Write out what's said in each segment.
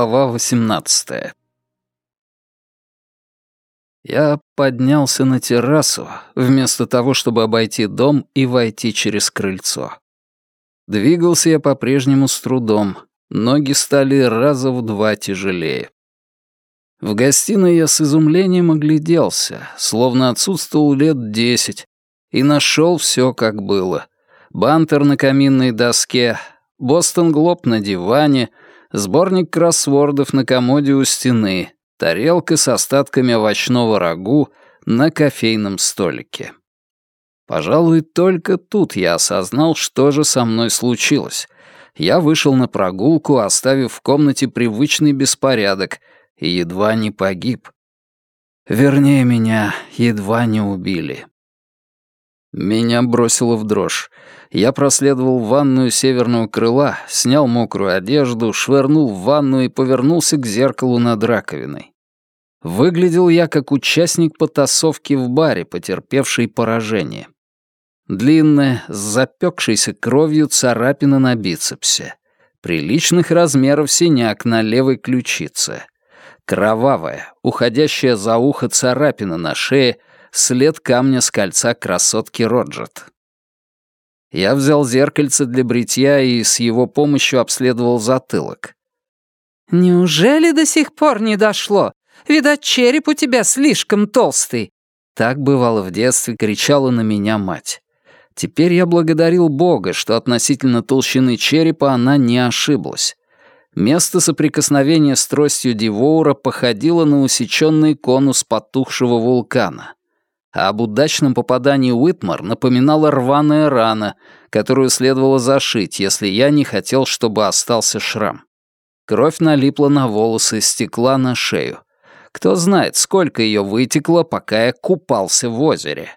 Глава 18 Я поднялся на террасу, вместо того, чтобы обойти дом и войти через крыльцо. Двигался я по-прежнему с трудом, ноги стали раза в два тяжелее. В гостиной я с изумлением огляделся, словно отсутствовал лет десять, и нашел все, как было. Бантер на каминной доске, Бостон Глоб на диване, сборник кроссвордов на комоде у стены, тарелка с остатками овощного рагу на кофейном столике. Пожалуй, только тут я осознал, что же со мной случилось. Я вышел на прогулку, оставив в комнате привычный беспорядок, и едва не погиб. Вернее, меня едва не убили. Меня бросило в дрожь. Я проследовал в ванную северного крыла, снял мокрую одежду, швырнул в ванну и повернулся к зеркалу над раковиной. Выглядел я как участник потасовки в баре, потерпевший поражение. Длинная, с запекшейся кровью царапина на бицепсе. Приличных размеров синяк на левой ключице. Кровавая, уходящая за ухо царапина на шее — след камня с кольца красотки Роджет. Я взял зеркальце для бритья и с его помощью обследовал затылок. «Неужели до сих пор не дошло? Видать, череп у тебя слишком толстый». Так бывало в детстве, кричала на меня мать. Теперь я благодарил Бога, что относительно толщины черепа она не ошиблась. Место соприкосновения с тростью Дивоура походило на усеченный конус потухшего вулкана а об удачном попадании Уитмар напоминала рваная рана, которую следовало зашить, если я не хотел, чтобы остался шрам. Кровь налипла на волосы, стекла на шею. Кто знает, сколько ее вытекло, пока я купался в озере.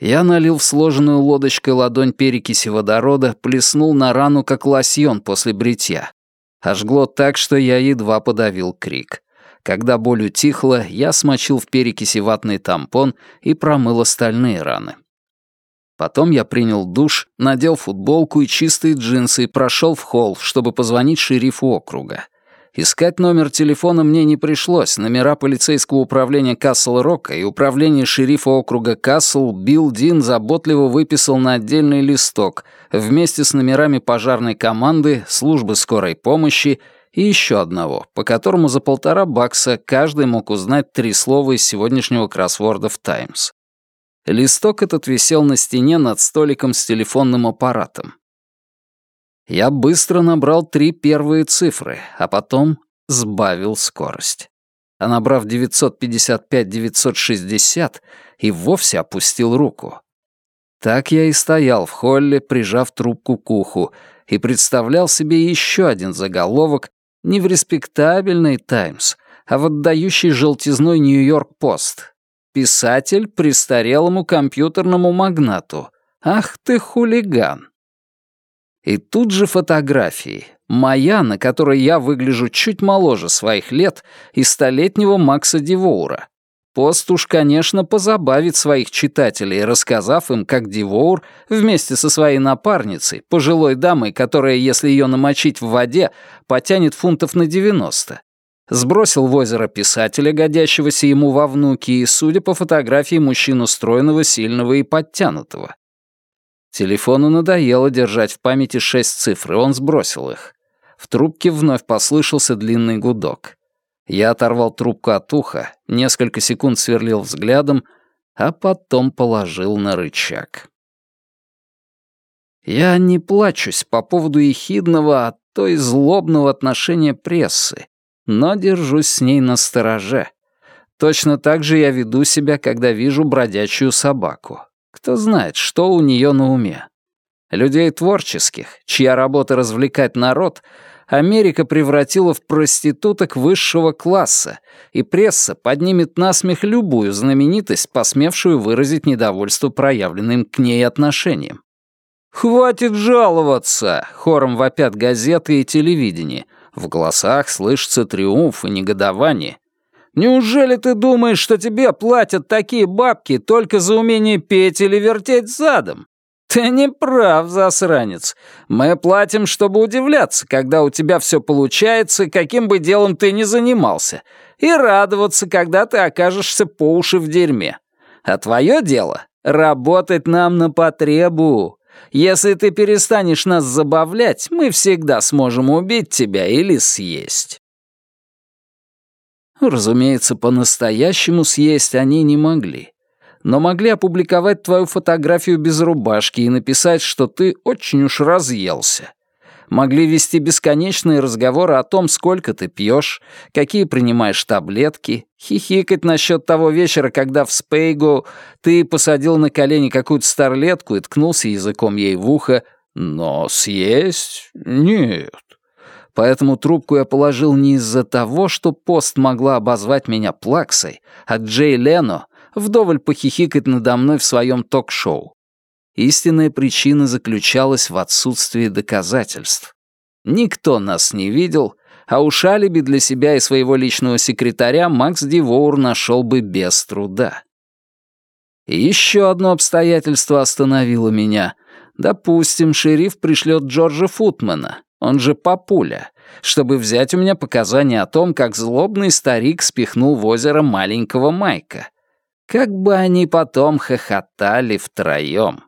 Я налил в сложенную лодочкой ладонь перекиси водорода, плеснул на рану, как лосьон после бритья. Ожгло так, что я едва подавил крик. Когда боль утихла, я смочил в перекиси ватный тампон и промыл остальные раны. Потом я принял душ, надел футболку и чистые джинсы и прошел в холл, чтобы позвонить шерифу округа. Искать номер телефона мне не пришлось. Номера полицейского управления Касл-Рока и управления шерифа округа Касл Билл Дин заботливо выписал на отдельный листок вместе с номерами пожарной команды, службы скорой помощи и еще одного, по которому за полтора бакса каждый мог узнать три слова из сегодняшнего кроссворда в «Таймс». Листок этот висел на стене над столиком с телефонным аппаратом. Я быстро набрал три первые цифры, а потом сбавил скорость. А набрав 955-960, и вовсе опустил руку. Так я и стоял в холле, прижав трубку к уху, и представлял себе еще один заголовок, не в респектабельный «Таймс», а в отдающий желтизной «Нью-Йорк-Пост». Писатель престарелому компьютерному магнату. Ах ты хулиган! И тут же фотографии. Моя, на которой я выгляжу чуть моложе своих лет, и столетнего Макса Дивоура. Пост уж, конечно, позабавит своих читателей, рассказав им, как Дивоур вместе со своей напарницей, пожилой дамой, которая, если ее намочить в воде, потянет фунтов на 90, сбросил в озеро писателя, годящегося ему во внуки, и, судя по фотографии, мужчину стройного, сильного и подтянутого. Телефону надоело держать в памяти шесть цифр, и он сбросил их. В трубке вновь послышался длинный гудок. Я оторвал трубку от уха, несколько секунд сверлил взглядом, а потом положил на рычаг. Я не плачусь по поводу ехидного, а то и злобного отношения прессы, но держусь с ней на стороже. Точно так же я веду себя, когда вижу бродячую собаку. Кто знает, что у нее на уме. Людей творческих, чья работа развлекать народ, Америка превратила в проституток высшего класса, и пресса поднимет на смех любую знаменитость, посмевшую выразить недовольство проявленным к ней отношением. «Хватит жаловаться!» — хором вопят газеты и телевидение. В голосах слышится триумф и негодование. «Неужели ты думаешь, что тебе платят такие бабки только за умение петь или вертеть задом? «Ты не прав, засранец. Мы платим, чтобы удивляться, когда у тебя все получается, каким бы делом ты ни занимался, и радоваться, когда ты окажешься по уши в дерьме. А твое дело — работать нам на потребу. Если ты перестанешь нас забавлять, мы всегда сможем убить тебя или съесть». Разумеется, по-настоящему съесть они не могли но могли опубликовать твою фотографию без рубашки и написать, что ты очень уж разъелся. Могли вести бесконечные разговоры о том, сколько ты пьешь, какие принимаешь таблетки, хихикать насчет того вечера, когда в Спейгу ты посадил на колени какую-то старлетку и ткнулся языком ей в ухо, но съесть — нет. Поэтому трубку я положил не из-за того, что пост могла обозвать меня плаксой, а Джей Лено вдоволь похихикать надо мной в своем ток-шоу. Истинная причина заключалась в отсутствии доказательств. Никто нас не видел, а уж алиби для себя и своего личного секретаря Макс Дивоур нашел бы без труда. Еще одно обстоятельство остановило меня. Допустим, шериф пришлет Джорджа Футмана, он же Папуля, чтобы взять у меня показания о том, как злобный старик спихнул в озеро маленького Майка. Как бы они потом хохотали втроем.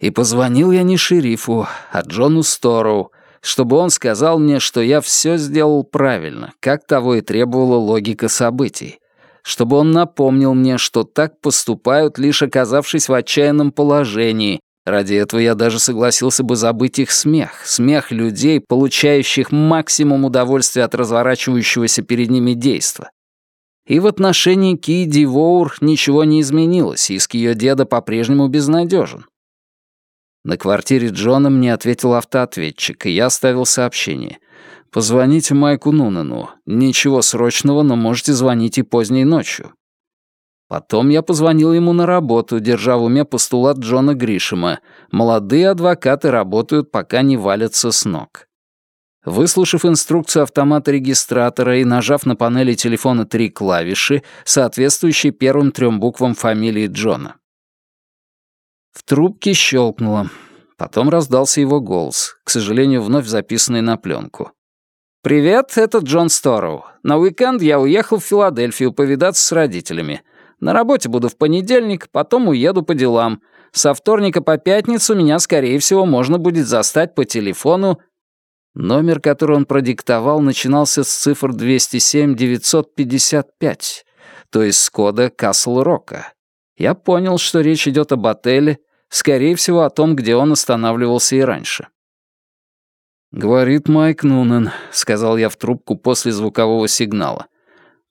И позвонил я не шерифу, а Джону Стороу, чтобы он сказал мне, что я все сделал правильно, как того и требовала логика событий. Чтобы он напомнил мне, что так поступают, лишь оказавшись в отчаянном положении. Ради этого я даже согласился бы забыть их смех, смех людей, получающих максимум удовольствия от разворачивающегося перед ними действа. И в отношении Ки Дивоур ничего не изменилось, иск ее деда по-прежнему безнадежен. На квартире Джона мне ответил автоответчик, и я оставил сообщение. «Позвоните Майку Нунану. Ничего срочного, но можете звонить и поздней ночью». Потом я позвонил ему на работу, держа в уме постулат Джона Гришема. «Молодые адвокаты работают, пока не валятся с ног». Выслушав инструкцию автомата-регистратора и нажав на панели телефона три клавиши, соответствующие первым трем буквам фамилии Джона. В трубке щелкнуло. Потом раздался его голос, к сожалению, вновь записанный на пленку. «Привет, это Джон Стороу. На уикенд я уехал в Филадельфию повидаться с родителями. На работе буду в понедельник, потом уеду по делам. Со вторника по пятницу меня, скорее всего, можно будет застать по телефону Номер, который он продиктовал, начинался с цифр 207-955, то есть с кода Касл-Рока. Я понял, что речь идет об отеле, скорее всего, о том, где он останавливался и раньше. «Говорит Майк Нунен», — сказал я в трубку после звукового сигнала.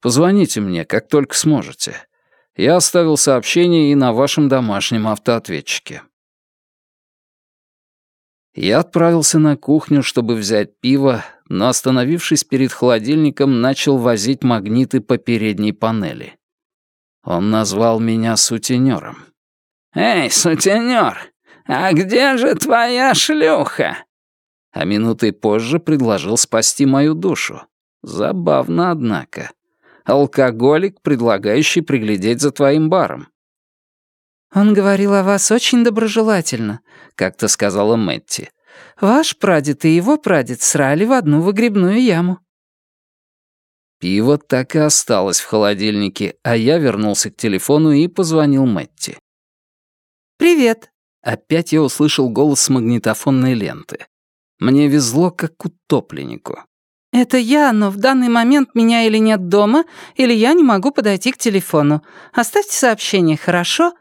«Позвоните мне, как только сможете. Я оставил сообщение и на вашем домашнем автоответчике». Я отправился на кухню, чтобы взять пиво, но, остановившись перед холодильником, начал возить магниты по передней панели. Он назвал меня сутенером. «Эй, сутенер, а где же твоя шлюха?» А минутой позже предложил спасти мою душу. Забавно, однако. Алкоголик, предлагающий приглядеть за твоим баром. «Он говорил о вас очень доброжелательно», — как-то сказала Мэтти. «Ваш прадед и его прадед срали в одну выгребную яму». Пиво так и осталось в холодильнике, а я вернулся к телефону и позвонил Мэтти. «Привет». Опять я услышал голос с магнитофонной ленты. Мне везло, как утопленнику. «Это я, но в данный момент меня или нет дома, или я не могу подойти к телефону. Оставьте сообщение, хорошо?»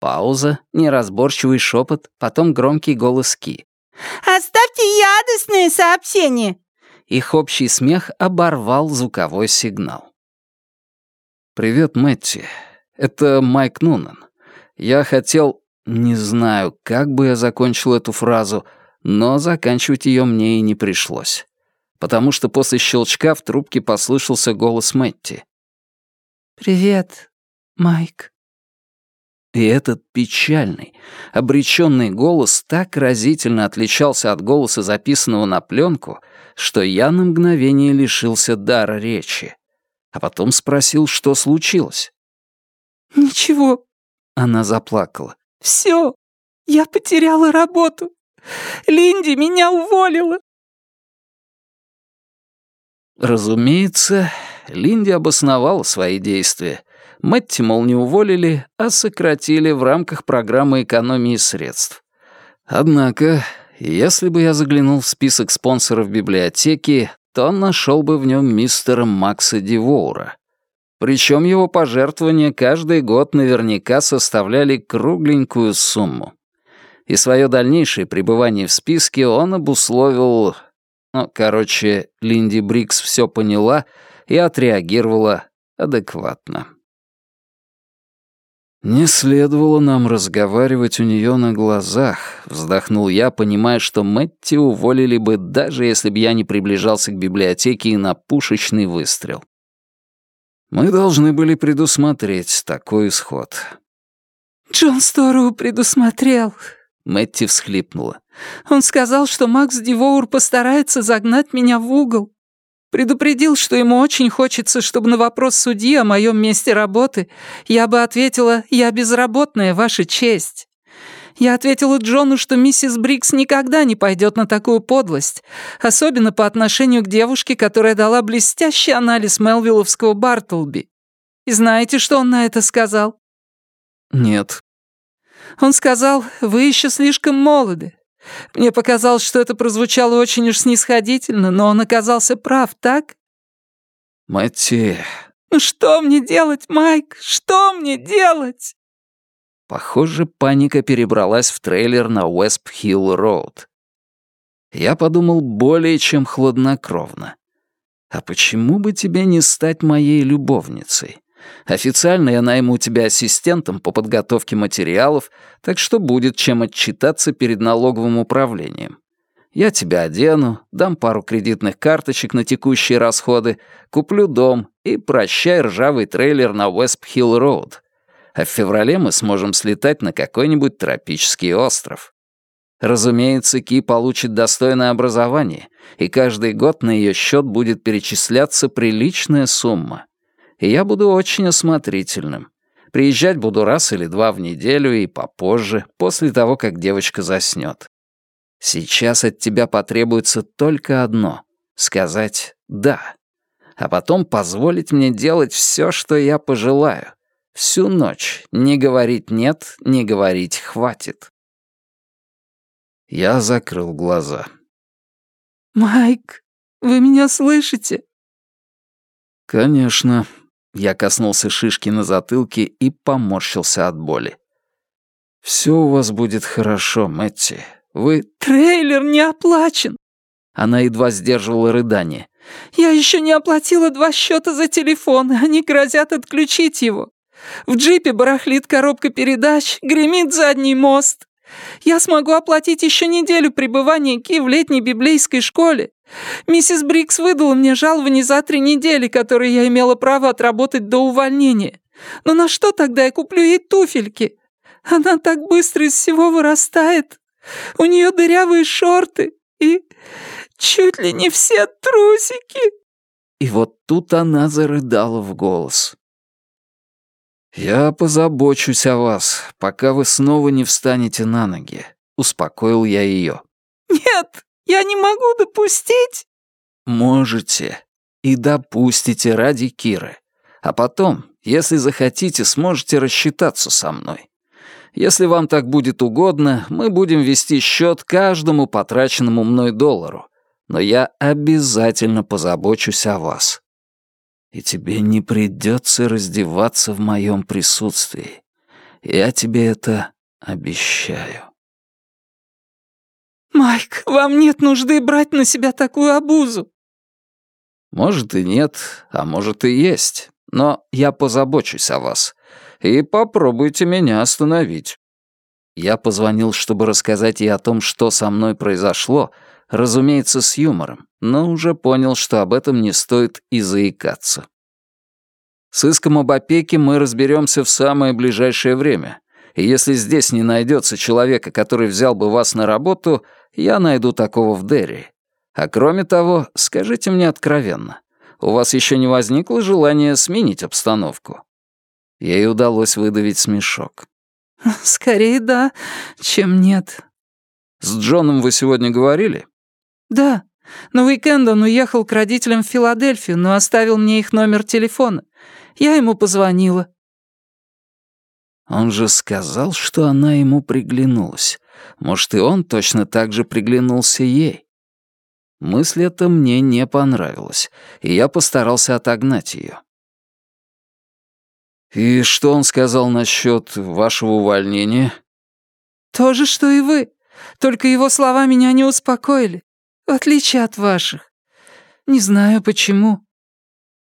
Пауза, неразборчивый шепот, потом громкий голос Ки. «Оставьте ядостные сообщения!» Их общий смех оборвал звуковой сигнал. «Привет, Мэтти. Это Майк Нунан. Я хотел... Не знаю, как бы я закончил эту фразу, но заканчивать ее мне и не пришлось. Потому что после щелчка в трубке послышался голос Мэтти. «Привет, Майк». И этот печальный, обреченный голос так разительно отличался от голоса, записанного на пленку, что я на мгновение лишился дара речи. А потом спросил, что случилось. «Ничего», — она заплакала. «Всё, Я потеряла работу. Линди меня уволила. Разумеется, Линди обосновала свои действия. Мэтти, мол, не уволили, а сократили в рамках программы экономии средств. Однако, если бы я заглянул в список спонсоров библиотеки, то нашел бы в нем мистера Макса Дивоура. Причем его пожертвования каждый год наверняка составляли кругленькую сумму. И свое дальнейшее пребывание в списке он обусловил... Ну, короче, Линди Брикс все поняла и отреагировала адекватно. «Не следовало нам разговаривать у нее на глазах», — вздохнул я, понимая, что Мэтти уволили бы, даже если бы я не приближался к библиотеке и на пушечный выстрел. Мы должны были предусмотреть такой исход. «Джон Стору предусмотрел», — Мэтти всхлипнула. «Он сказал, что Макс Дивоур постарается загнать меня в угол. Предупредил, что ему очень хочется, чтобы на вопрос судьи о моем месте работы я бы ответила «Я безработная, ваша честь». Я ответила Джону, что миссис Брикс никогда не пойдет на такую подлость, особенно по отношению к девушке, которая дала блестящий анализ Мелвилловского Бартлби. И знаете, что он на это сказал? Нет. Он сказал, вы еще слишком молоды. Мне показалось, что это прозвучало очень уж снисходительно, но он оказался прав, так? Мэтти... Ну что мне делать, Майк? Что мне делать? Похоже, паника перебралась в трейлер на Уэсп-Хилл-Роуд. Я подумал более чем хладнокровно. А почему бы тебе не стать моей любовницей? Официально я найму тебя ассистентом по подготовке материалов, так что будет чем отчитаться перед налоговым управлением. Я тебя одену, дам пару кредитных карточек на текущие расходы, куплю дом и прощай ржавый трейлер на Уэсп-Хилл-Роуд. А в феврале мы сможем слетать на какой-нибудь тропический остров. Разумеется, Ки получит достойное образование, и каждый год на ее счет будет перечисляться приличная сумма и я буду очень осмотрительным. Приезжать буду раз или два в неделю и попозже, после того, как девочка заснет. Сейчас от тебя потребуется только одно — сказать «да», а потом позволить мне делать все, что я пожелаю. Всю ночь не говорить «нет», не говорить «хватит». Я закрыл глаза. «Майк, вы меня слышите?» «Конечно», я коснулся шишки на затылке и поморщился от боли. «Все у вас будет хорошо, Мэтти. Вы...» «Трейлер не оплачен!» Она едва сдерживала рыдание. «Я еще не оплатила два счета за телефон, они грозят отключить его. В джипе барахлит коробка передач, гремит задний мост. Я смогу оплатить еще неделю пребывания Ки в летней библейской школе. Миссис Брикс выдала мне жалование за три недели, которые я имела право отработать до увольнения. Но на что тогда я куплю ей туфельки? Она так быстро из всего вырастает. У нее дырявые шорты и чуть ли не все трусики». И вот тут она зарыдала в голос. «Я позабочусь о вас, пока вы снова не встанете на ноги», — успокоил я ее. «Нет, я не могу допустить...» «Можете. И допустите ради Киры. А потом, если захотите, сможете рассчитаться со мной. Если вам так будет угодно, мы будем вести счет каждому потраченному мной доллару. Но я обязательно позабочусь о вас и тебе не придется раздеваться в моем присутствии. Я тебе это обещаю. «Майк, вам нет нужды брать на себя такую обузу». «Может и нет, а может и есть, но я позабочусь о вас. И попробуйте меня остановить». Я позвонил, чтобы рассказать ей о том, что со мной произошло, разумеется, с юмором, но уже понял, что об этом не стоит и заикаться. С иском об опеке мы разберемся в самое ближайшее время, и если здесь не найдется человека, который взял бы вас на работу, я найду такого в Дерри. А кроме того, скажите мне откровенно, у вас еще не возникло желания сменить обстановку?» Ей удалось выдавить смешок. «Скорее да, чем нет». «С Джоном вы сегодня говорили?» «Да. На уикенд он уехал к родителям в Филадельфию, но оставил мне их номер телефона. Я ему позвонила». Он же сказал, что она ему приглянулась. Может, и он точно так же приглянулся ей. Мысль эта мне не понравилась, и я постарался отогнать ее. «И что он сказал насчет вашего увольнения?» «То же, что и вы. Только его слова меня не успокоили, в отличие от ваших. Не знаю, почему».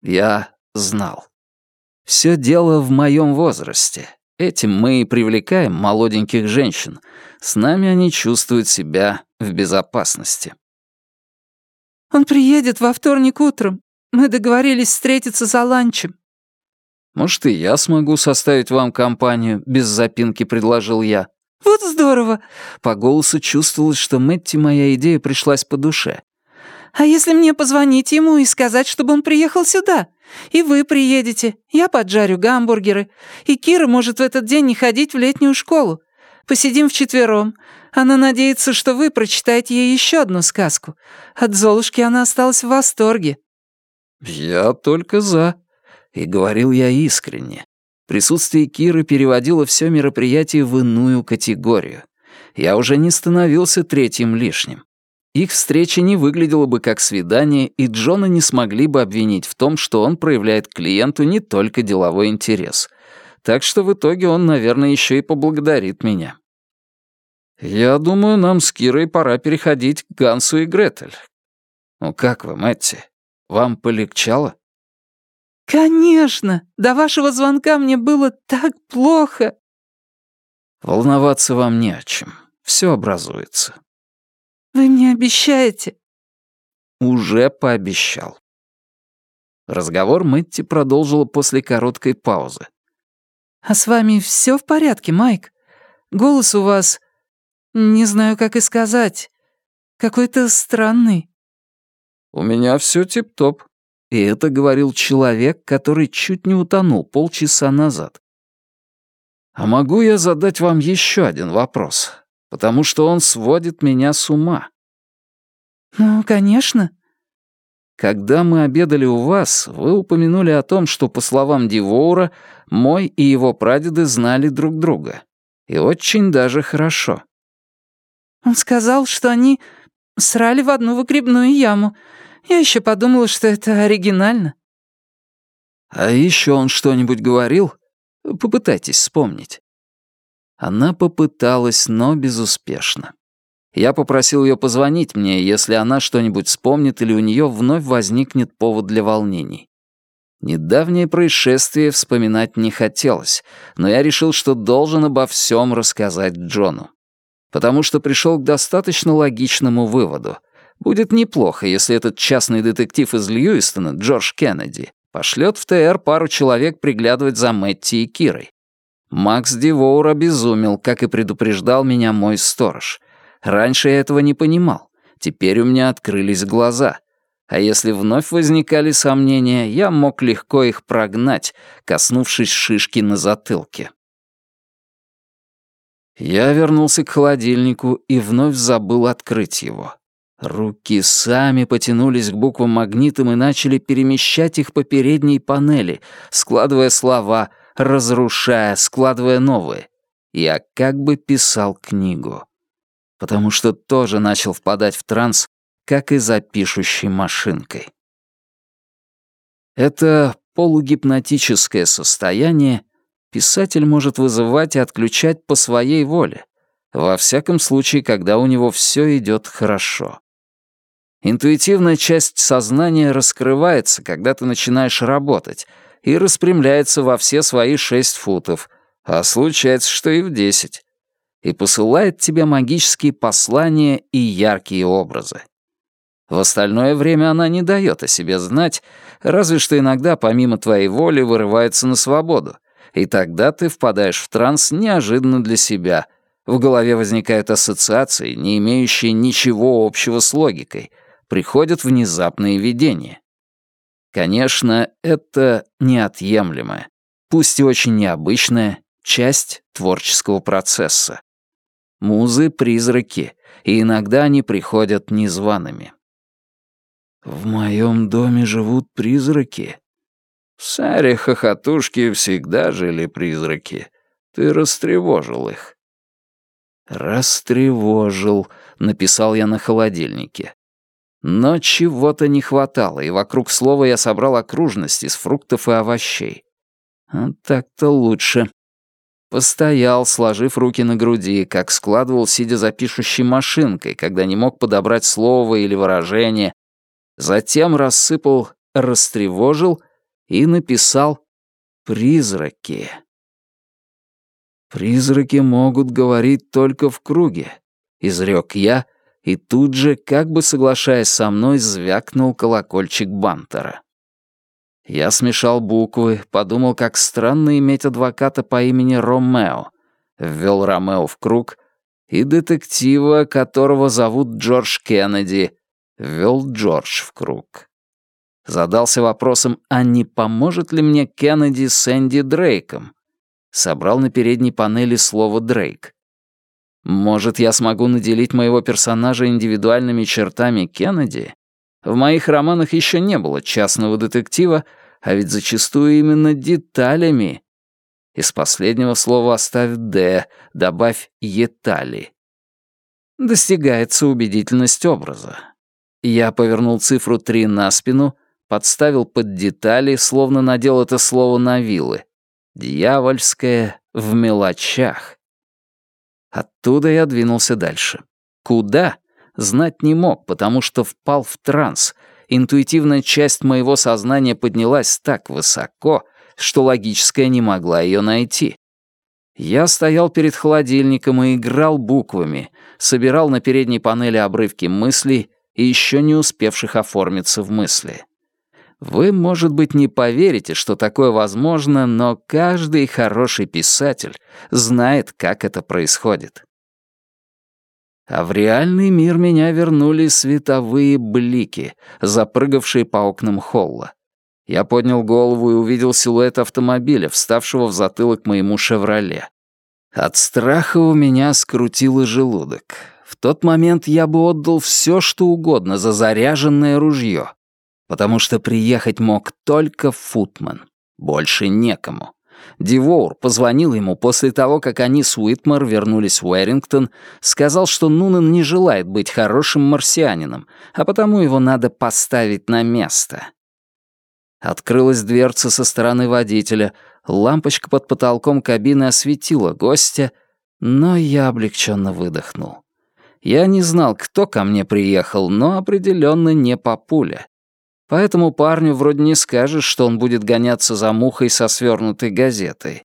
Я знал. Все дело в моем возрасте. Этим мы и привлекаем молоденьких женщин. С нами они чувствуют себя в безопасности. «Он приедет во вторник утром. Мы договорились встретиться за ланчем». «Может, и я смогу составить вам компанию», — без запинки предложил я. «Вот здорово!» По голосу чувствовалось, что Мэтти моя идея пришлась по душе. «А если мне позвонить ему и сказать, чтобы он приехал сюда? И вы приедете, я поджарю гамбургеры, и Кира может в этот день не ходить в летнюю школу. Посидим вчетвером. Она надеется, что вы прочитаете ей еще одну сказку. От Золушки она осталась в восторге». «Я только за», и говорил я искренне. Присутствие Киры переводило все мероприятие в иную категорию. Я уже не становился третьим лишним. Их встреча не выглядела бы как свидание, и Джона не смогли бы обвинить в том, что он проявляет клиенту не только деловой интерес. Так что в итоге он, наверное, еще и поблагодарит меня. «Я думаю, нам с Кирой пора переходить к Гансу и Гретель. Ну как вы, Мэтти, вам полегчало?» «Конечно! До вашего звонка мне было так плохо!» «Волноваться вам не о чем. Все образуется». «Вы мне обещаете?» «Уже пообещал». Разговор Мэтти продолжила после короткой паузы. «А с вами все в порядке, Майк? Голос у вас... Не знаю, как и сказать. Какой-то странный». «У меня все тип-топ», и это говорил человек, который чуть не утонул полчаса назад. А могу я задать вам еще один вопрос? Потому что он сводит меня с ума. Ну, конечно. Когда мы обедали у вас, вы упомянули о том, что, по словам Дивоура, мой и его прадеды знали друг друга. И очень даже хорошо. Он сказал, что они срали в одну выгребную яму, я еще подумала, что это оригинально». «А еще он что-нибудь говорил? Попытайтесь вспомнить». Она попыталась, но безуспешно. Я попросил ее позвонить мне, если она что-нибудь вспомнит или у нее вновь возникнет повод для волнений. Недавнее происшествие вспоминать не хотелось, но я решил, что должен обо всем рассказать Джону. Потому что пришел к достаточно логичному выводу. Будет неплохо, если этот частный детектив из Льюистона, Джордж Кеннеди, пошлет в ТР пару человек приглядывать за Мэтти и Кирой. Макс Дивоур обезумел, как и предупреждал меня мой сторож. Раньше я этого не понимал. Теперь у меня открылись глаза. А если вновь возникали сомнения, я мог легко их прогнать, коснувшись шишки на затылке. Я вернулся к холодильнику и вновь забыл открыть его. Руки сами потянулись к буквам магнитом и начали перемещать их по передней панели, складывая слова, разрушая, складывая новые. Я как бы писал книгу. Потому что тоже начал впадать в транс, как и за пишущей машинкой. Это полугипнотическое состояние писатель может вызывать и отключать по своей воле, во всяком случае, когда у него все идет хорошо. Интуитивная часть сознания раскрывается, когда ты начинаешь работать, и распрямляется во все свои шесть футов, а случается, что и в десять, и посылает тебе магические послания и яркие образы. В остальное время она не дает о себе знать, разве что иногда помимо твоей воли вырывается на свободу, и тогда ты впадаешь в транс неожиданно для себя. В голове возникают ассоциации, не имеющие ничего общего с логикой — приходят внезапные видения. Конечно, это неотъемлемое, пусть и очень необычное, часть творческого процесса. Музы — призраки, и иногда они приходят незваными. «В моем доме живут призраки?» «В Саре хохотушки всегда жили призраки. Ты растревожил их». «Растревожил», — написал я на холодильнике. Но чего-то не хватало, и вокруг слова я собрал окружность из фруктов и овощей. А так-то лучше. Постоял, сложив руки на груди, как складывал, сидя за пишущей машинкой, когда не мог подобрать слово или выражение. Затем рассыпал «растревожил» и написал «призраки». «Призраки могут говорить только в круге», — изрек я, и тут же, как бы соглашаясь со мной, звякнул колокольчик бантера. Я смешал буквы, подумал, как странно иметь адвоката по имени Ромео, ввел Ромео в круг, и детектива, которого зовут Джордж Кеннеди, ввел Джордж в круг. Задался вопросом, а не поможет ли мне Кеннеди с Энди Дрейком? Собрал на передней панели слово «Дрейк». Может, я смогу наделить моего персонажа индивидуальными чертами Кеннеди? В моих романах еще не было частного детектива, а ведь зачастую именно деталями. Из последнего слова оставь «д», добавь «етали». Достигается убедительность образа. Я повернул цифру 3 на спину, подставил под детали, словно надел это слово на вилы. Дьявольское в мелочах. Оттуда я двинулся дальше. Куда? Знать не мог, потому что впал в транс. Интуитивная часть моего сознания поднялась так высоко, что логическая не могла ее найти. Я стоял перед холодильником и играл буквами, собирал на передней панели обрывки мыслей и еще не успевших оформиться в мысли. Вы, может быть, не поверите, что такое возможно, но каждый хороший писатель знает, как это происходит. А в реальный мир меня вернули световые блики, запрыгавшие по окнам холла. Я поднял голову и увидел силуэт автомобиля, вставшего в затылок моему «Шевроле». От страха у меня скрутило желудок. В тот момент я бы отдал все, что угодно за заряженное ружье потому что приехать мог только Футман. Больше некому. Дивоур позвонил ему после того, как они с Уитмар вернулись в Уэрингтон, сказал, что Нунан не желает быть хорошим марсианином, а потому его надо поставить на место. Открылась дверца со стороны водителя, лампочка под потолком кабины осветила гостя, но я облегченно выдохнул. Я не знал, кто ко мне приехал, но определенно не папуля. Поэтому парню вроде не скажешь, что он будет гоняться за мухой со свернутой газетой.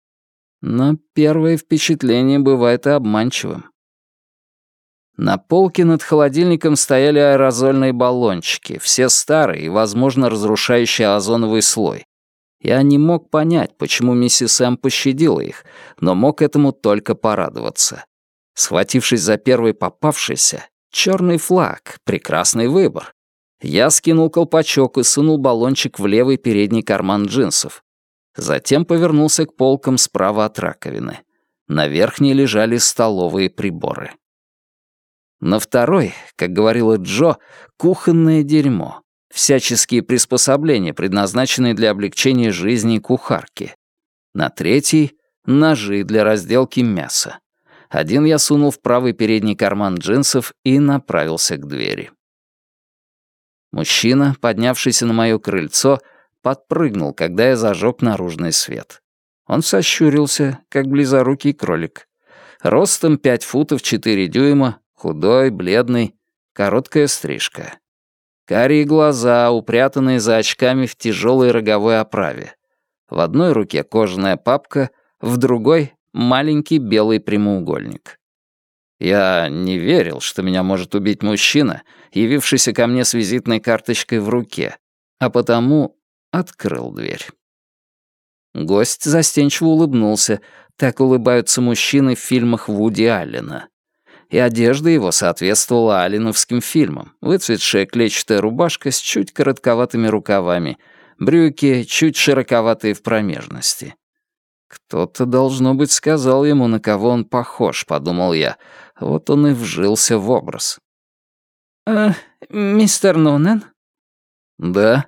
Но первое впечатление бывает и обманчивым. На полке над холодильником стояли аэрозольные баллончики, все старые и, возможно, разрушающие озоновый слой. Я не мог понять, почему миссис М пощадила их, но мог этому только порадоваться. Схватившись за первый попавшийся, черный флаг, прекрасный выбор. Я скинул колпачок и сунул баллончик в левый передний карман джинсов. Затем повернулся к полкам справа от раковины. На верхней лежали столовые приборы. На второй, как говорила Джо, кухонное дерьмо. Всяческие приспособления, предназначенные для облегчения жизни кухарки. На третий — ножи для разделки мяса. Один я сунул в правый передний карман джинсов и направился к двери. Мужчина, поднявшийся на моё крыльцо, подпрыгнул, когда я зажег наружный свет. Он сощурился, как близорукий кролик. Ростом пять футов четыре дюйма, худой, бледный, короткая стрижка. Карие глаза, упрятанные за очками в тяжелой роговой оправе. В одной руке кожаная папка, в другой — маленький белый прямоугольник. Я не верил, что меня может убить мужчина, явившийся ко мне с визитной карточкой в руке, а потому открыл дверь. Гость застенчиво улыбнулся, так улыбаются мужчины в фильмах Вуди Аллена. И одежда его соответствовала алленовским фильмам. Выцветшая клетчатая рубашка с чуть коротковатыми рукавами, брюки чуть широковатые в промежности. Кто-то, должно быть, сказал ему, на кого он похож, подумал я. Вот он и вжился в образ. «Э, мистер Нунен?» «Да».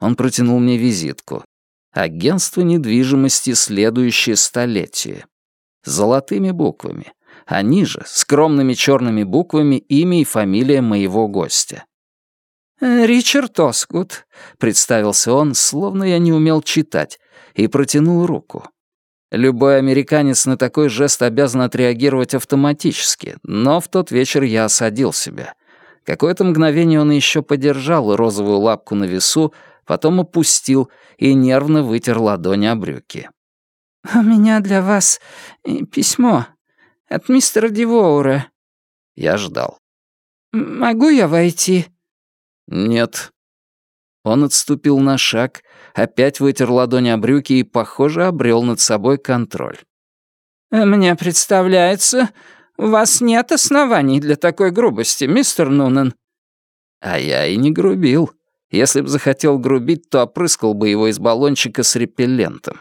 Он протянул мне визитку. Агентство недвижимости «Следующее столетие». Золотыми буквами. А ниже, скромными черными буквами, имя и фамилия моего гостя. «Э, «Ричард Оскут», — представился он, словно я не умел читать, и протянул руку. Любой американец на такой жест обязан отреагировать автоматически, но в тот вечер я осадил себя. Какое-то мгновение он еще подержал розовую лапку на весу, потом опустил и нервно вытер ладони о брюки. «У меня для вас письмо от мистера Дивоура». Я ждал. «Могу я войти?» «Нет». Он отступил на шаг, опять вытер ладони о брюки и, похоже, обрел над собой контроль. «Мне представляется, у вас нет оснований для такой грубости, мистер Нунан». А я и не грубил. Если б захотел грубить, то опрыскал бы его из баллончика с репеллентом.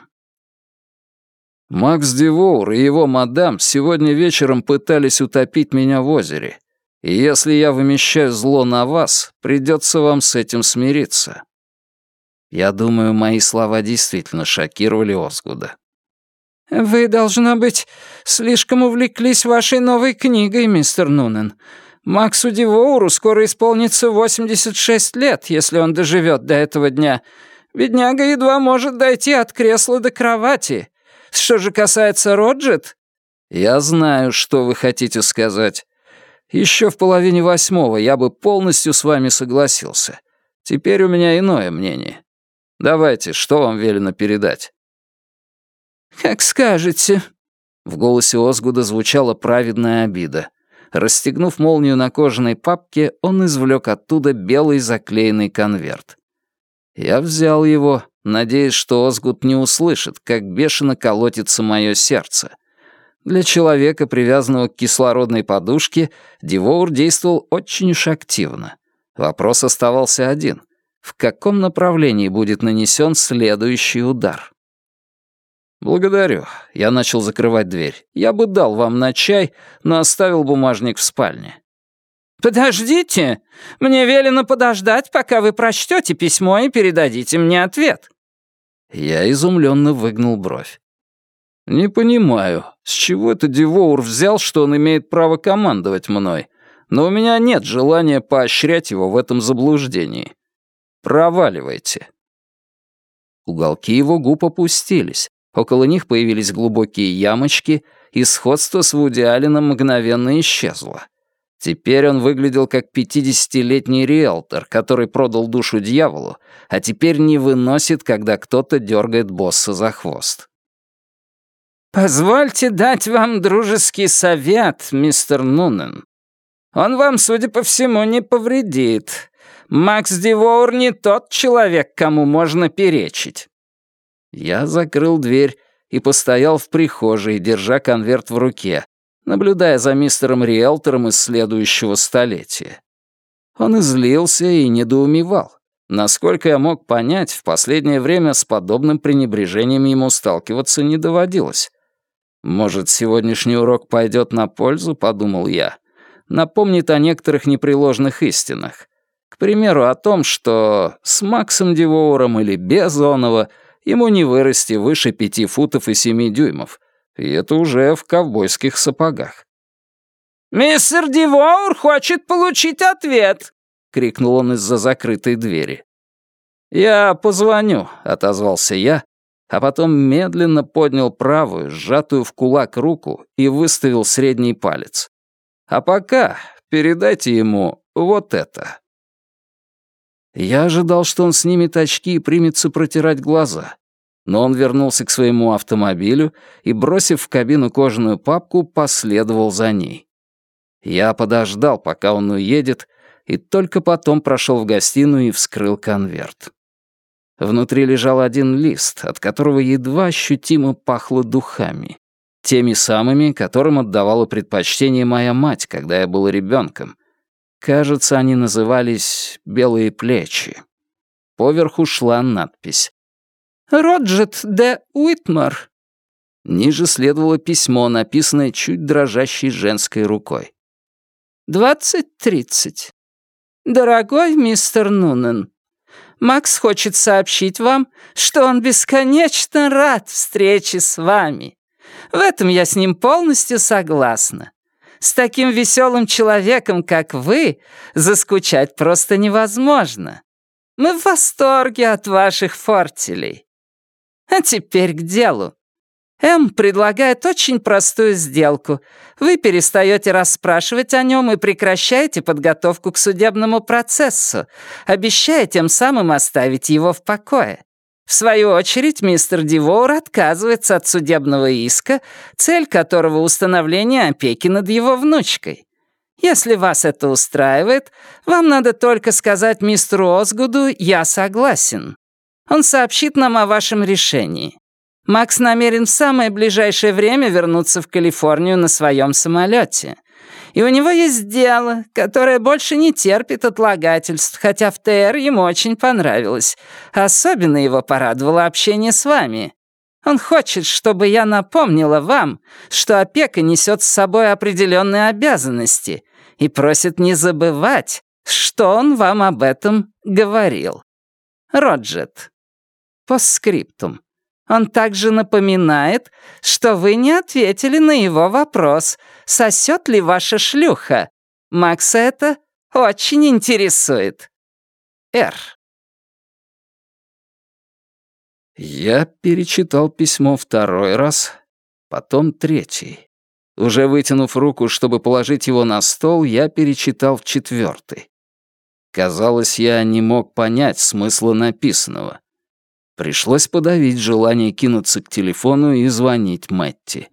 Макс Дивоур и его мадам сегодня вечером пытались утопить меня в озере. И если я вымещаю зло на вас, придется вам с этим смириться. Я думаю, мои слова действительно шокировали Осгуда. «Вы, должно быть, слишком увлеклись вашей новой книгой, мистер Нунен. Максу Дивоуру скоро исполнится 86 лет, если он доживет до этого дня. Бедняга едва может дойти от кресла до кровати. Что же касается Роджет...» «Я знаю, что вы хотите сказать. Еще в половине восьмого я бы полностью с вами согласился. Теперь у меня иное мнение. Давайте, что вам велено передать?» «Как скажете». В голосе Озгуда звучала праведная обида. Расстегнув молнию на кожаной папке, он извлек оттуда белый заклеенный конверт. Я взял его, надеясь, что Озгуд не услышит, как бешено колотится мое сердце. Для человека, привязанного к кислородной подушке, Дивоур действовал очень уж активно. Вопрос оставался один. В каком направлении будет нанесен следующий удар? «Благодарю». Я начал закрывать дверь. «Я бы дал вам на чай, но оставил бумажник в спальне». «Подождите! Мне велено подождать, пока вы прочтете письмо и передадите мне ответ». Я изумленно выгнул бровь. «Не понимаю, с чего это Дивоур взял, что он имеет право командовать мной, но у меня нет желания поощрять его в этом заблуждении. Проваливайте». Уголки его губ опустились, около них появились глубокие ямочки, и сходство с Вуди Алленом мгновенно исчезло. Теперь он выглядел как пятидесятилетний риэлтор, который продал душу дьяволу, а теперь не выносит, когда кто-то дергает босса за хвост. «Позвольте дать вам дружеский совет, мистер Нунен. Он вам, судя по всему, не повредит. Макс Дивоур не тот человек, кому можно перечить». Я закрыл дверь и постоял в прихожей, держа конверт в руке, наблюдая за мистером Риэлтором из следующего столетия. Он излился и недоумевал. Насколько я мог понять, в последнее время с подобным пренебрежением ему сталкиваться не доводилось. «Может, сегодняшний урок пойдет на пользу?» — подумал я. «Напомнит о некоторых непреложных истинах. К примеру, о том, что с Максом Дивоуром или без Онова ему не вырасти выше пяти футов и семи дюймов. И это уже в ковбойских сапогах». «Мистер Дивоур хочет получить ответ!» — крикнул он из-за закрытой двери. «Я позвоню», — отозвался я, а потом медленно поднял правую, сжатую в кулак руку и выставил средний палец. «А пока передайте ему вот это». Я ожидал, что он снимет очки и примется протирать глаза. Но он вернулся к своему автомобилю и, бросив в кабину кожаную папку, последовал за ней. Я подождал, пока он уедет, и только потом прошел в гостиную и вскрыл конверт. Внутри лежал один лист, от которого едва ощутимо пахло духами. Теми самыми, которым отдавала предпочтение моя мать, когда я был ребенком. Кажется, они назывались «белые плечи». Поверху шла надпись. «Роджет де Уитмар, Ниже следовало письмо, написанное чуть дрожащей женской рукой. «Двадцать тридцать. Дорогой мистер Нунен, Макс хочет сообщить вам, что он бесконечно рад встрече с вами. В этом я с ним полностью согласна. С таким веселым человеком, как вы, заскучать просто невозможно. Мы в восторге от ваших фортелей. А теперь к делу. М предлагает очень простую сделку. Вы перестаете расспрашивать о нем и прекращаете подготовку к судебному процессу, обещая тем самым оставить его в покое. В свою очередь, мистер Дивоур отказывается от судебного иска, цель которого — установление опеки над его внучкой. Если вас это устраивает, вам надо только сказать мистеру Озгуду «я согласен». Он сообщит нам о вашем решении. Макс намерен в самое ближайшее время вернуться в Калифорнию на своем самолете. И у него есть дело, которое больше не терпит отлагательств, хотя в ТР ему очень понравилось. Особенно его порадовало общение с вами. Он хочет, чтобы я напомнила вам, что опека несет с собой определенные обязанности, и просит не забывать, что он вам об этом говорил. Роджет. Постскриптум. Он также напоминает, что вы не ответили на его вопрос, сосет ли ваша шлюха. Макса это очень интересует. Р. Я перечитал письмо второй раз, потом третий. Уже вытянув руку, чтобы положить его на стол, я перечитал четвертый. Казалось, я не мог понять смысла написанного. Пришлось подавить желание кинуться к телефону и звонить Мэтти.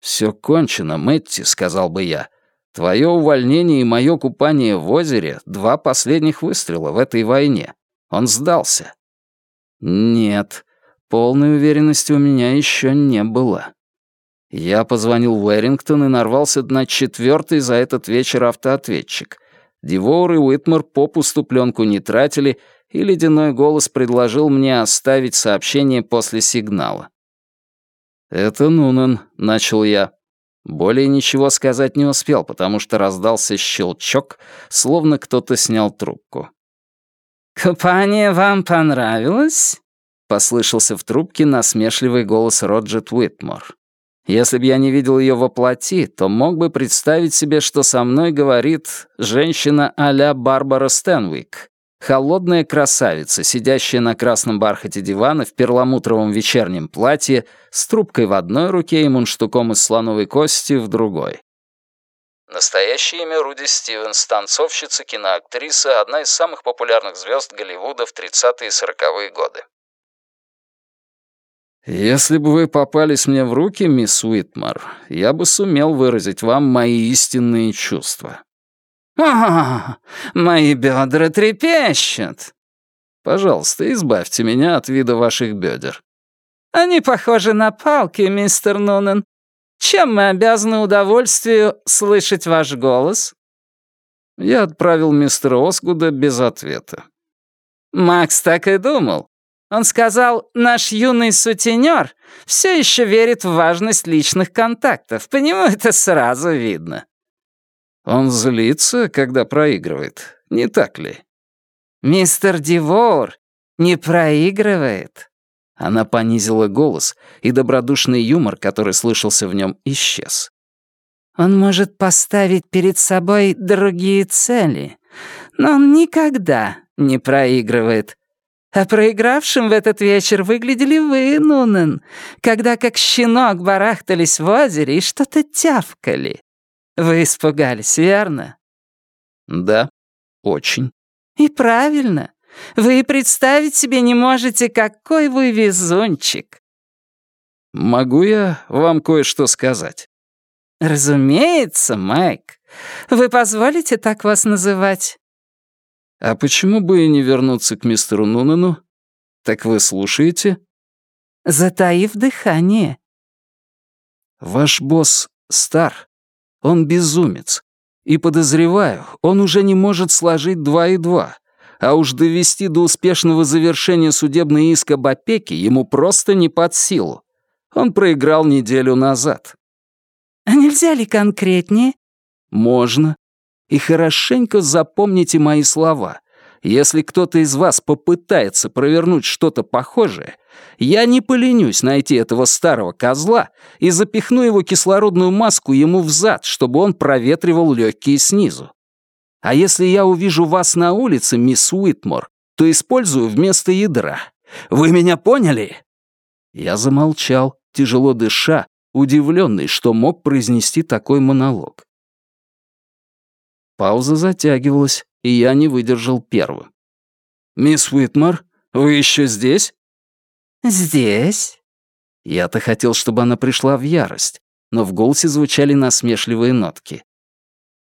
«Все кончено, Мэтти», — сказал бы я. «Твое увольнение и мое купание в озере — два последних выстрела в этой войне. Он сдался». «Нет, полной уверенности у меня еще не было». Я позвонил в Уэрингтон и нарвался на четвертый за этот вечер автоответчик. Дивоур и Уитмар попусту пленку не тратили — и ледяной голос предложил мне оставить сообщение после сигнала. «Это Нунан», — начал я. Более ничего сказать не успел, потому что раздался щелчок, словно кто-то снял трубку. «Компания вам понравилась?» — послышался в трубке насмешливый голос Роджет Уитмор. Если бы я не видел ее во плоти, то мог бы представить себе, что со мной говорит женщина а-ля Барбара Стэнвик, Холодная красавица, сидящая на красном бархате дивана в перламутровом вечернем платье с трубкой в одной руке и мундштуком из слоновой кости в другой. Настоящее имя Руди Стивенс, танцовщица, киноактриса, одна из самых популярных звезд Голливуда в 30-е и 40-е годы. «Если бы вы попались мне в руки, мисс Уитмар, я бы сумел выразить вам мои истинные чувства. «А, мои бедра трепещут!» «Пожалуйста, избавьте меня от вида ваших бедер». «Они похожи на палки, мистер Нунен. Чем мы обязаны удовольствию слышать ваш голос?» Я отправил мистера Осгуда без ответа. Макс так и думал. Он сказал, наш юный сутенер все еще верит в важность личных контактов. По нему это сразу видно. Он злится, когда проигрывает, не так ли? «Мистер Дивор не проигрывает». Она понизила голос, и добродушный юмор, который слышался в нем, исчез. «Он может поставить перед собой другие цели, но он никогда не проигрывает. А проигравшим в этот вечер выглядели вы, Нунен, когда как щенок барахтались в озере и что-то тявкали. Вы испугались, верно? Да, очень. И правильно. Вы и представить себе не можете, какой вы везунчик. Могу я вам кое-что сказать? Разумеется, Майк. Вы позволите так вас называть? А почему бы и не вернуться к мистеру Нунану? Так вы слушаете? Затаив дыхание. Ваш босс стар, он безумец. И подозреваю, он уже не может сложить два и два. А уж довести до успешного завершения судебный иск об опеке ему просто не под силу. Он проиграл неделю назад. «А нельзя ли конкретнее?» «Можно. И хорошенько запомните мои слова. Если кто-то из вас попытается провернуть что-то похожее, я не поленюсь найти этого старого козла и запихну его кислородную маску ему в зад, чтобы он проветривал легкие снизу. А если я увижу вас на улице, мисс Уитмор, то использую вместо ядра. Вы меня поняли?» Я замолчал, тяжело дыша, удивленный, что мог произнести такой монолог. Пауза затягивалась, и я не выдержал первым. «Мисс Уитмар, вы еще здесь?» «Здесь?» Я-то хотел, чтобы она пришла в ярость, но в голосе звучали насмешливые нотки.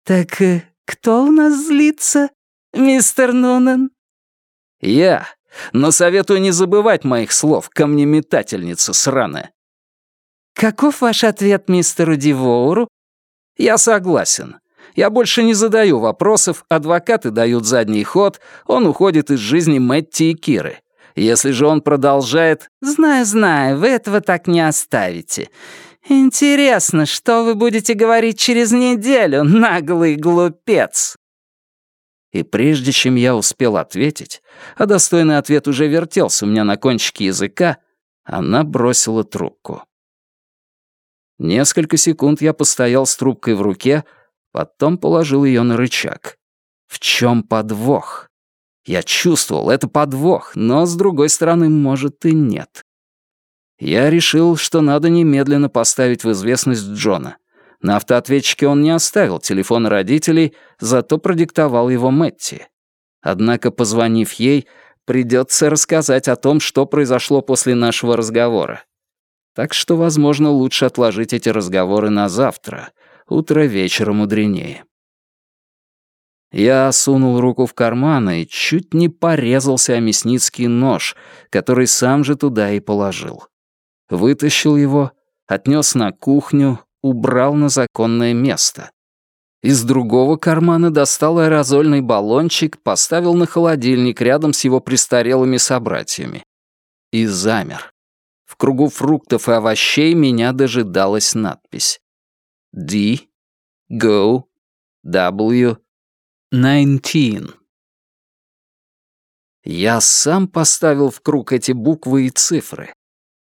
«Так э, кто у нас злится, мистер Нунан?» «Я. Но советую не забывать моих слов, камнеметательница сраная». «Каков ваш ответ мистеру Дивоуру?» «Я согласен. Я больше не задаю вопросов, адвокаты дают задний ход, он уходит из жизни Мэтти и Киры. Если же он продолжает... «Знаю, знаю, вы этого так не оставите. Интересно, что вы будете говорить через неделю, наглый глупец?» И прежде чем я успел ответить, а достойный ответ уже вертелся у меня на кончике языка, она бросила трубку. Несколько секунд я постоял с трубкой в руке, Потом положил ее на рычаг. В чем подвох? Я чувствовал, это подвох, но, с другой стороны, может и нет. Я решил, что надо немедленно поставить в известность Джона. На автоответчике он не оставил телефон родителей, зато продиктовал его Мэтти. Однако, позвонив ей, придется рассказать о том, что произошло после нашего разговора. Так что, возможно, лучше отложить эти разговоры на завтра — утро вечера мудренее. Я сунул руку в карман и чуть не порезался о мясницкий нож, который сам же туда и положил. Вытащил его, отнес на кухню, убрал на законное место. Из другого кармана достал аэрозольный баллончик, поставил на холодильник рядом с его престарелыми собратьями. И замер. В кругу фруктов и овощей меня дожидалась надпись. D, Go, W, 19. Я сам поставил в круг эти буквы и цифры.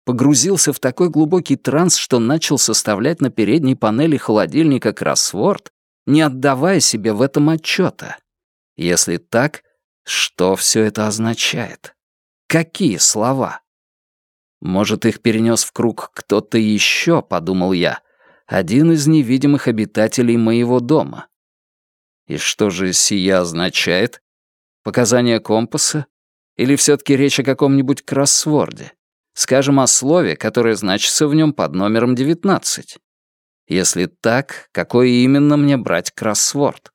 Погрузился в такой глубокий транс, что начал составлять на передней панели холодильника кроссворд, не отдавая себе в этом отчета. Если так, что все это означает? Какие слова? Может, их перенес в круг кто-то еще, подумал я, один из невидимых обитателей моего дома. И что же сия означает? Показание компаса? Или все-таки речь о каком-нибудь кроссворде? Скажем, о слове, которое значится в нем под номером 19. Если так, какой именно мне брать кроссворд?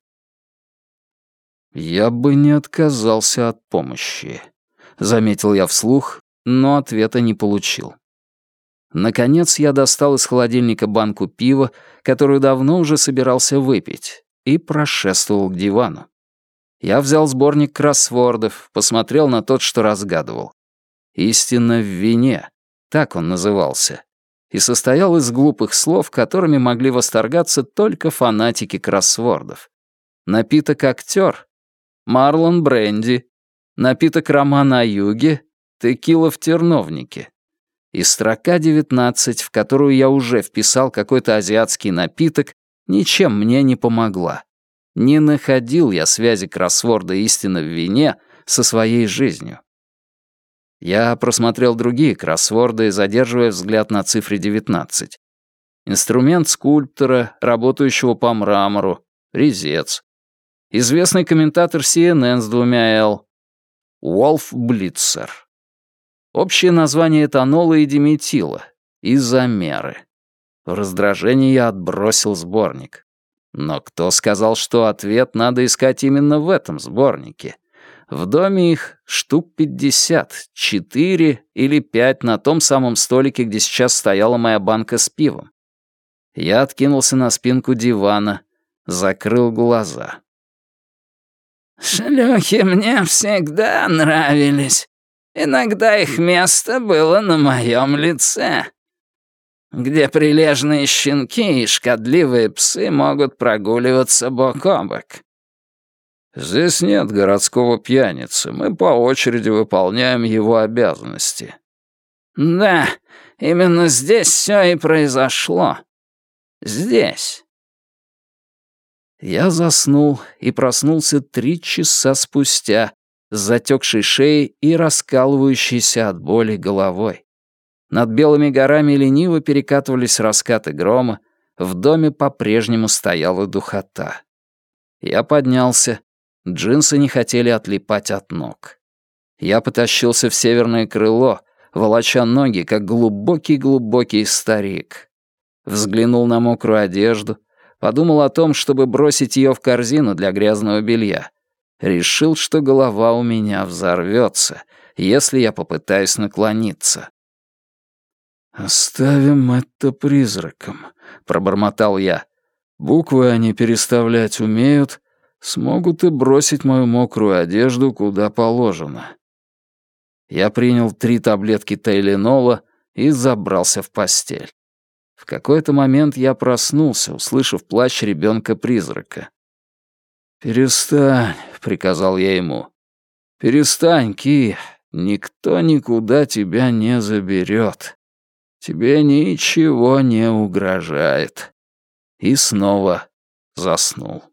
«Я бы не отказался от помощи», — заметил я вслух, но ответа не получил. Наконец я достал из холодильника банку пива, которую давно уже собирался выпить, и прошествовал к дивану. Я взял сборник кроссвордов, посмотрел на тот, что разгадывал. «Истина в вине», так он назывался, и состоял из глупых слов, которыми могли восторгаться только фанатики кроссвордов. Напиток «Актер», «Марлон Бренди», напиток «Роман о юге», «Текила в терновнике», и строка 19, в которую я уже вписал какой-то азиатский напиток, ничем мне не помогла. Не находил я связи кроссворда «Истина в вине» со своей жизнью. Я просмотрел другие кроссворды, задерживая взгляд на цифре 19. Инструмент скульптора, работающего по мрамору, резец. Известный комментатор CNN с двумя «Л». Уолф Блитцер. Общее название этанола и диметила. Изомеры. В раздражении я отбросил сборник. Но кто сказал, что ответ надо искать именно в этом сборнике? В доме их штук пятьдесят, четыре или пять на том самом столике, где сейчас стояла моя банка с пивом. Я откинулся на спинку дивана, закрыл глаза. «Шлюхи мне всегда нравились», Иногда их место было на моем лице. где прилежные щенки и шкодливые псы могут прогуливаться бок о бок. Здесь нет городского пьяницы, мы по очереди выполняем его обязанности. Да, именно здесь все и произошло. Здесь. Я заснул и проснулся три часа спустя с затекшей шеей и раскалывающейся от боли головой. Над белыми горами лениво перекатывались раскаты грома, в доме по-прежнему стояла духота. Я поднялся, джинсы не хотели отлипать от ног. Я потащился в северное крыло, волоча ноги, как глубокий-глубокий старик. Взглянул на мокрую одежду, подумал о том, чтобы бросить ее в корзину для грязного белья. Решил, что голова у меня взорвется, если я попытаюсь наклониться. «Оставим это призраком», — пробормотал я. «Буквы они переставлять умеют, смогут и бросить мою мокрую одежду куда положено». Я принял три таблетки тайленола и забрался в постель. В какой-то момент я проснулся, услышав плач ребенка-призрака. «Перестань», — приказал я ему. «Перестань, Ки, никто никуда тебя не заберет. Тебе ничего не угрожает». И снова заснул.